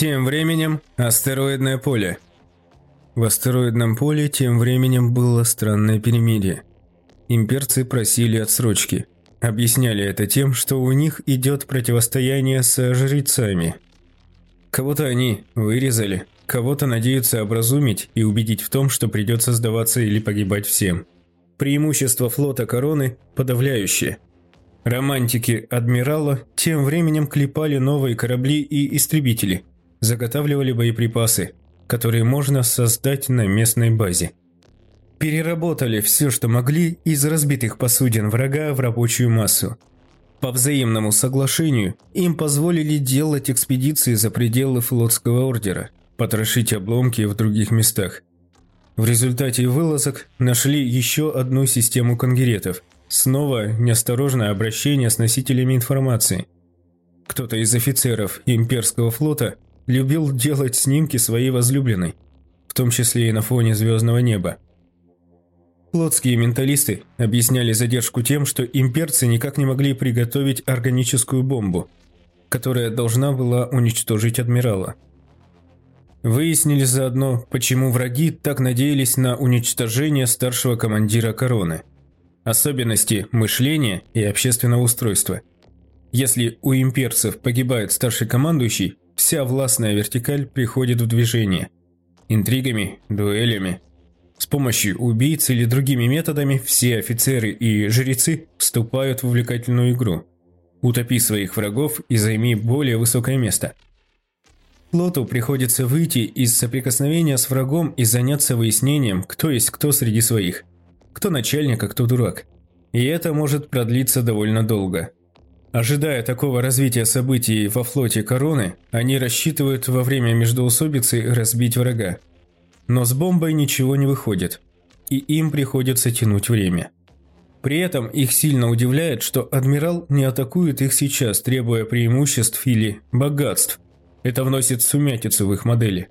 Тем временем астероидное поле. В астероидном поле тем временем было странное перемирие. Имперцы просили отсрочки. Объясняли это тем, что у них идет противостояние со жрецами. Кого-то они вырезали, кого-то надеются образумить и убедить в том, что придется сдаваться или погибать всем. Преимущество флота короны подавляющее. Романтики адмирала тем временем клепали новые корабли и истребители, заготавливали боеприпасы, которые можно создать на местной базе. Переработали все, что могли из разбитых посудин врага в рабочую массу. По взаимному соглашению им позволили делать экспедиции за пределы флотского ордера, потрошить обломки в других местах. В результате вылазок нашли еще одну систему конгеретов. Снова неосторожное обращение с носителями информации. Кто-то из офицеров имперского флота любил делать снимки своей возлюбленной, в том числе и на фоне звездного неба. Флотские менталисты объясняли задержку тем, что имперцы никак не могли приготовить органическую бомбу, которая должна была уничтожить адмирала. Выяснили заодно, почему враги так надеялись на уничтожение старшего командира короны. Особенности мышления и общественного устройства. Если у имперцев погибает старший командующий, вся властная вертикаль приходит в движение. Интригами, дуэлями. С помощью убийц или другими методами все офицеры и жрецы вступают в увлекательную игру. Утопи своих врагов и займи более высокое место – Флоту приходится выйти из соприкосновения с врагом и заняться выяснением, кто есть кто среди своих. Кто начальник, а кто дурак. И это может продлиться довольно долго. Ожидая такого развития событий во флоте Короны, они рассчитывают во время междоусобицы разбить врага. Но с бомбой ничего не выходит, и им приходится тянуть время. При этом их сильно удивляет, что адмирал не атакует их сейчас, требуя преимуществ или богатств – это вносит сумятицу в их модели.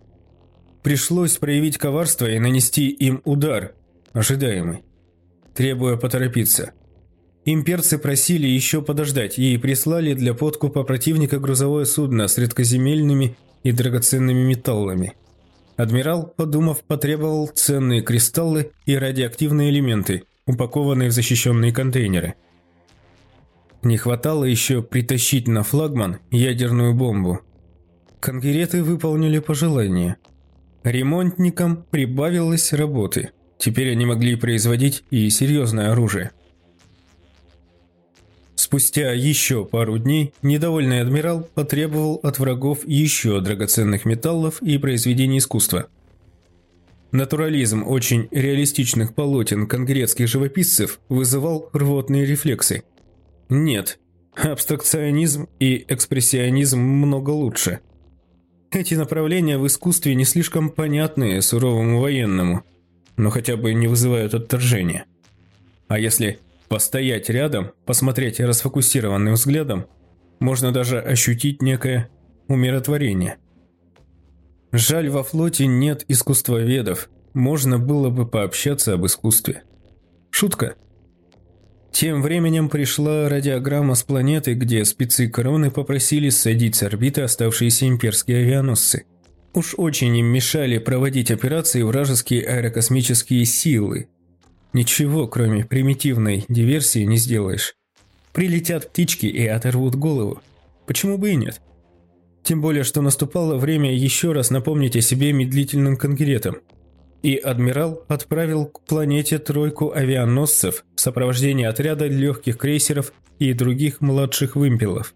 Пришлось проявить коварство и нанести им удар, ожидаемый, требуя поторопиться. Имперцы просили еще подождать и прислали для подкупа противника грузовое судно с редкоземельными и драгоценными металлами. Адмирал, подумав, потребовал ценные кристаллы и радиоактивные элементы, упакованные в защищенные контейнеры. Не хватало еще притащить на флагман ядерную бомбу – Конгереты выполнили пожелание. Ремонтникам прибавилось работы. Теперь они могли производить и серьезное оружие. Спустя еще пару дней недовольный адмирал потребовал от врагов еще драгоценных металлов и произведений искусства. Натурализм очень реалистичных полотен конгретских живописцев вызывал рвотные рефлексы. Нет, абстракционизм и экспрессионизм много лучше – эти направления в искусстве не слишком понятны суровому военному, но хотя бы не вызывают отторжения. А если постоять рядом, посмотреть расфокусированным взглядом, можно даже ощутить некое умиротворение. Жаль, во флоте нет искусствоведов, можно было бы пообщаться об искусстве. Шутка – тем временем пришла радиограмма с планеты, где спецы короны попросили садить с орбиты оставшиеся имперские авианосцы. Уж очень им мешали проводить операции вражеские аэрокосмические силы. Ничего, кроме примитивной диверсии, не сделаешь. Прилетят птички и оторвут голову. Почему бы и нет? Тем более, что наступало время еще раз напомнить о себе медлительным конкретам – и адмирал отправил к планете тройку авианосцев в сопровождении отряда легких крейсеров и других младших вымпелов.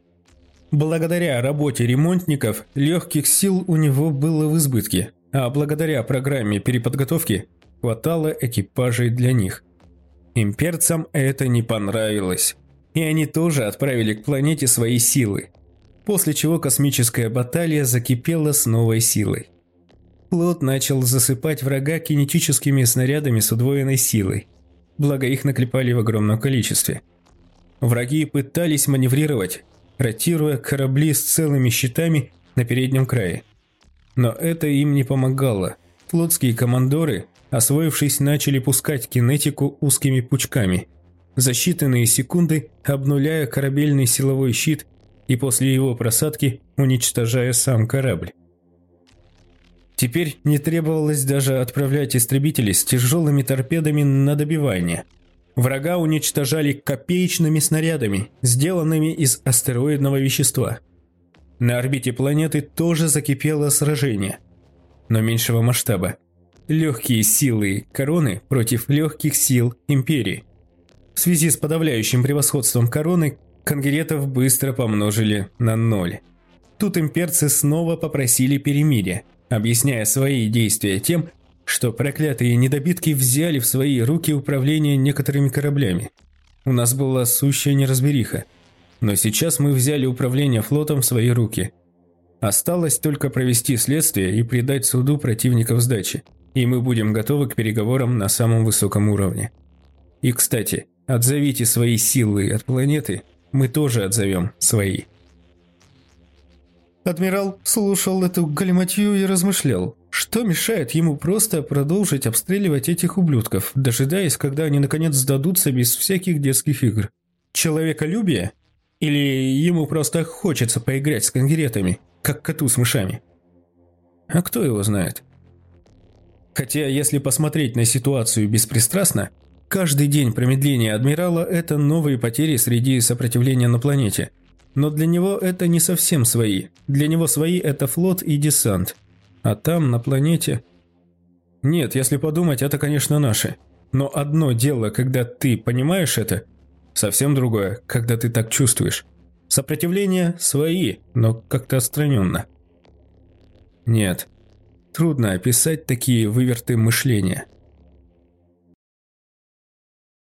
Благодаря работе ремонтников легких сил у него было в избытке, а благодаря программе переподготовки хватало экипажей для них. Имперцам это не понравилось, и они тоже отправили к планете свои силы, после чего космическая баталия закипела с новой силой. Флот начал засыпать врага кинетическими снарядами с удвоенной силой. Благо их наклепали в огромном количестве. Враги пытались маневрировать, ротируя корабли с целыми щитами на переднем крае. Но это им не помогало. Флотские командоры, освоившись, начали пускать кинетику узкими пучками. За считанные секунды обнуляя корабельный силовой щит и после его просадки уничтожая сам корабль. Теперь не требовалось даже отправлять истребители с тяжелыми торпедами на добивание. Врага уничтожали копеечными снарядами, сделанными из астероидного вещества. На орбите планеты тоже закипело сражение, но меньшего масштаба. Легкие силы короны против легких сил империи. В связи с подавляющим превосходством короны, конгеретов быстро помножили на ноль. Тут имперцы снова попросили перемирия, объясняя свои действия тем, что проклятые недобитки взяли в свои руки управление некоторыми кораблями. У нас была сущая неразбериха. Но сейчас мы взяли управление флотом в свои руки. Осталось только провести следствие и придать суду противников сдачи. И мы будем готовы к переговорам на самом высоком уровне. И, кстати, отзовите свои силы от планеты, мы тоже отзовем свои. Адмирал слушал эту галиматью и размышлял, что мешает ему просто продолжить обстреливать этих ублюдков, дожидаясь, когда они наконец сдадутся без всяких детских игр. Человеколюбие? Или ему просто хочется поиграть с конгеретами, как коту с мышами? А кто его знает? Хотя, если посмотреть на ситуацию беспристрастно, каждый день промедления адмирала – это новые потери среди сопротивления на планете – но для него это не совсем свои. Для него свои – это флот и десант. А там, на планете... Нет, если подумать, это, конечно, наши. Но одно дело, когда ты понимаешь это, совсем другое, когда ты так чувствуешь. Сопротивление – свои, но как-то отстраненно. Нет, трудно описать такие выверты мышления –